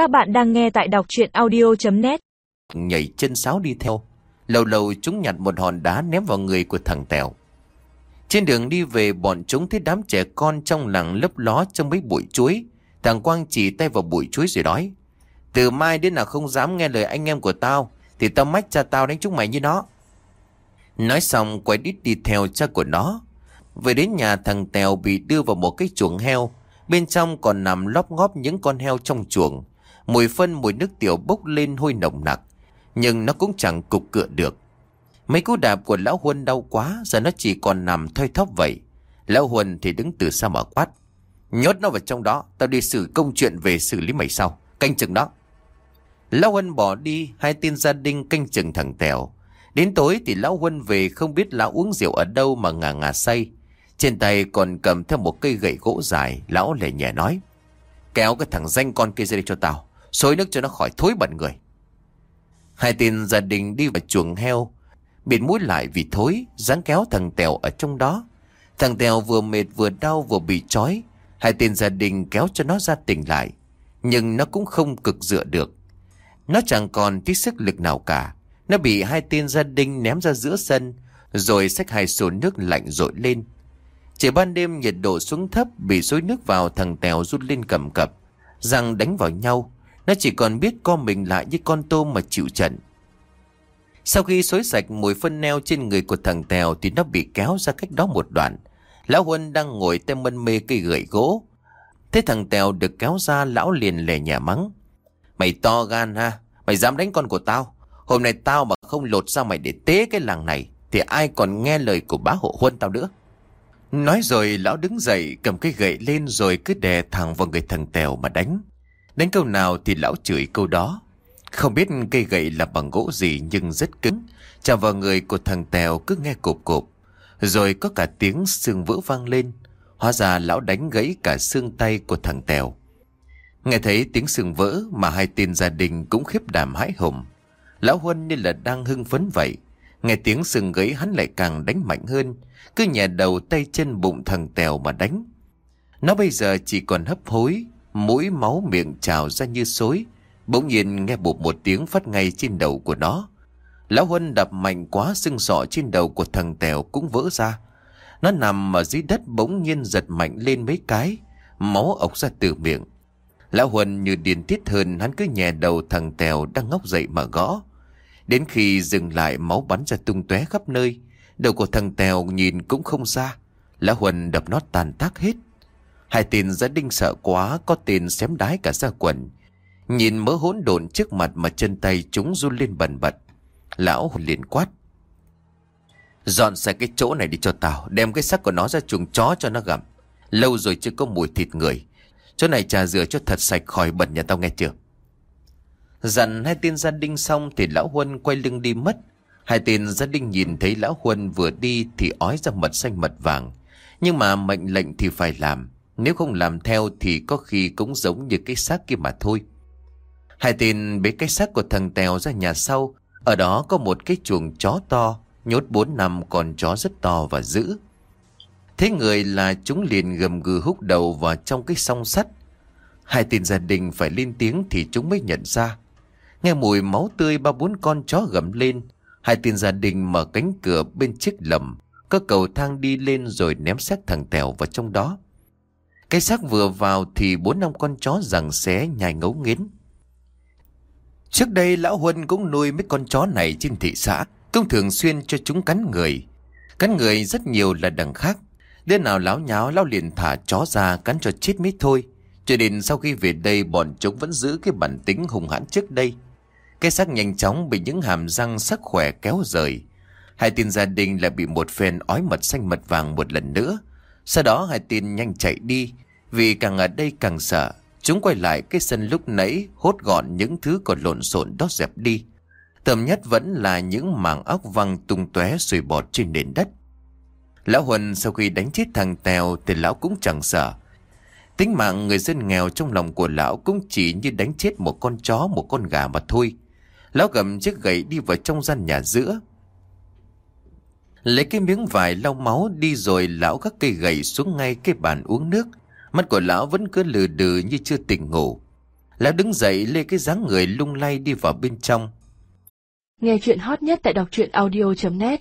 Các bạn đang nghe tại đọc chuyện audio.net Nhảy chân sáo đi theo. Lâu lâu chúng nhặt một hòn đá ném vào người của thằng Tèo. Trên đường đi về, bọn chúng thấy đám trẻ con trong làng lấp ló trong mấy bụi chuối. Thằng Quang chỉ tay vào bụi chuối rồi nói, Từ mai đến nào không dám nghe lời anh em của tao, Thì tao mách cha tao đánh chúng mày như nó. Nói xong, quay đít đi theo cha của nó. Về đến nhà, thằng Tèo bị đưa vào một cái chuồng heo. Bên trong còn nằm lóp ngóp những con heo trong chuồng. Mùi phân mùi nước tiểu bốc lên hôi nồng nặc, Nhưng nó cũng chẳng cục cựa được. Mấy cú đạp của lão Huân đau quá, Giờ nó chỉ còn nằm thoi thóp vậy. Lão Huân thì đứng từ xa mở quát, Nhốt nó vào trong đó, Tao đi xử công chuyện về xử lý mày sau. Canh chừng đó. Lão Huân bỏ đi, Hai tên gia đình canh chừng thằng Tèo. Đến tối thì Lão Huân về Không biết lão uống rượu ở đâu mà ngà ngà say. Trên tay còn cầm theo một cây gậy gỗ dài, Lão lẻ nhẹ nói, Kéo cái thằng danh con kia ra đây cho tao. Xối nước cho nó khỏi thối bẩn người. Hai tên gia đình đi vào chuồng heo Bịt mũi lại vì thối, Dáng kéo thằng Tèo ở trong đó. Thằng Tèo vừa mệt vừa đau vừa bị trói, Hai tên gia đình kéo cho nó ra tỉnh lại. Nhưng nó cũng không cực dựa được. Nó chẳng còn tí sức lực nào cả. Nó bị hai tên gia đình ném ra giữa sân, Rồi xách hai xô nước lạnh rội lên. Chỉ ban đêm nhiệt độ xuống thấp, Bị xối nước vào thằng Tèo rút lên cầm cập, Răng đánh vào nhau. Nó chỉ còn biết co mình lại như con tôm mà chịu trận. Sau khi xối sạch mùi phân neo trên người của thằng Tèo Thì nó bị kéo ra cách đó một đoạn. Lão Huân đang ngồi tay mân mê cây gậy gỗ. Thế thằng Tèo được kéo ra, lão liền lè nhà mắng. Mày to gan ha, Mày dám đánh con của tao. Hôm nay tao mà không lột ra mày để tế cái làng này Thì ai còn nghe lời của bá hộ Huân tao nữa. Nói rồi, lão đứng dậy cầm cái gậy lên rồi cứ đè thẳng vào người thằng Tèo mà đánh. Đánh câu nào thì lão chửi câu đó. Không biết cây gậy là bằng gỗ gì nhưng rất cứng. Chạm vào người của thằng Tèo cứ nghe cộp cộp. Rồi có cả tiếng xương vỡ vang lên. Hóa ra lão đánh gãy cả xương tay của thằng Tèo. Nghe thấy tiếng xương vỡ mà hai tên gia đình cũng khiếp đảm hãi hùng. Lão Huân như là đang hưng phấn vậy. Nghe tiếng xương gãy hắn lại càng đánh mạnh hơn. Cứ nhẹ đầu tay chân bụng thằng Tèo mà đánh. Nó bây giờ chỉ còn hấp hối. Mũi máu miệng trào ra như xối, Bỗng nhiên nghe bụp một tiếng phát ngay trên đầu của nó. Lão Huân đập mạnh quá xương sọ trên đầu của thằng Tèo cũng vỡ ra. Nó nằm ở dưới đất bỗng nhiên giật mạnh lên mấy cái, Máu ộc ra từ miệng. Lão Huân như điên tiết hơn, Hắn cứ nhè đầu thằng Tèo đang ngóc dậy mà gõ. Đến khi dừng lại, máu bắn ra tung tóe khắp nơi, Đầu của thằng Tèo nhìn cũng không ra Lão Huân đập nó tàn tác hết. Hai tên gia đình sợ quá, Có tên xém đái cả ra quần. Nhìn mớ hỗn độn trước mặt Mà chân tay chúng run lên bần bật. Lão liền quát. Dọn sạch cái chỗ này đi cho tao, Đem cái xác của nó ra chuồng chó cho nó gặm. Lâu rồi chưa có mùi thịt người. Chỗ này trà rửa cho thật sạch khỏi bẩn nhà tao nghe chưa? Dặn hai tên gia đình xong Thì lão Huân quay lưng đi mất. Hai tên gia đình nhìn thấy lão Huân vừa đi Thì ói ra mật xanh mật vàng. Nhưng mà mệnh lệnh thì phải làm. Nếu không làm theo thì có khi cũng giống như cái xác kia mà thôi. Hai tên bế cái xác của thằng Tèo ra nhà sau. Ở đó có một cái chuồng chó to, Nhốt bốn năm con chó rất to và dữ. Thế người là chúng liền gầm gừ húc đầu vào trong cái song sắt. Hai tên gia đình phải lên tiếng thì chúng mới nhận ra. Nghe mùi máu tươi ba bốn con chó gầm lên. Hai tên gia đình mở cánh cửa bên chiếc lầm, Có cầu thang đi lên rồi ném xác thằng Tèo vào trong đó. Cái xác vừa vào thì bốn năm con chó rằng xé nhai ngấu nghiến. Trước đây lão Huân cũng nuôi mấy con chó này trên thị xã, Cũng thường xuyên cho chúng cắn người. Cắn người rất nhiều là đằng khác. Đêm nào lão nháo, lão liền thả chó ra cắn cho chết mít thôi. Cho đến sau khi về đây, bọn chúng vẫn giữ cái bản tính hùng hãn trước đây. Cái xác nhanh chóng bị những hàm răng sắc khỏe kéo rời. Hai tin gia đình lại bị một phen ói mật xanh mật vàng một lần nữa. Sau đó hai tên nhanh chạy đi Vì càng ở đây càng sợ Chúng quay lại cái sân lúc nãy hốt gọn những thứ còn lộn xộn đó dẹp đi Tầm nhất vẫn là những mảng óc văng tung tóe sùi bọt trên nền đất Lão Huân sau khi đánh chết thằng Tèo thì lão cũng chẳng sợ. Tính mạng người dân nghèo trong lòng của lão cũng chỉ như đánh chết một con chó, một con gà mà thôi. Lão gầm chiếc gậy đi vào trong gian nhà giữa. Lấy cái miếng vải lau máu đi rồi lão gác cây gậy xuống ngay cái bàn uống nước. Mắt của lão vẫn cứ lừ đừ như chưa tỉnh ngủ. Lão đứng dậy lê cái dáng người lung lay đi vào bên trong. Nghe chuyện hot nhất tại đọc truyện audio.net